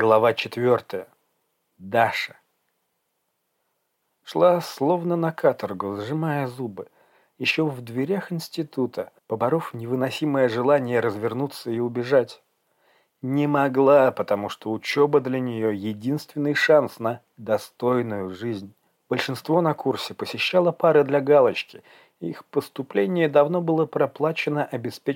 Глава четвертая. Даша. Шла словно на каторгу, сжимая зубы. Еще в дверях института, поборов невыносимое желание развернуться и убежать. Не могла, потому что учеба для нее единственный шанс на достойную жизнь. Большинство на курсе посещало пары для галочки. Их поступление давно было проплачено обеспечением.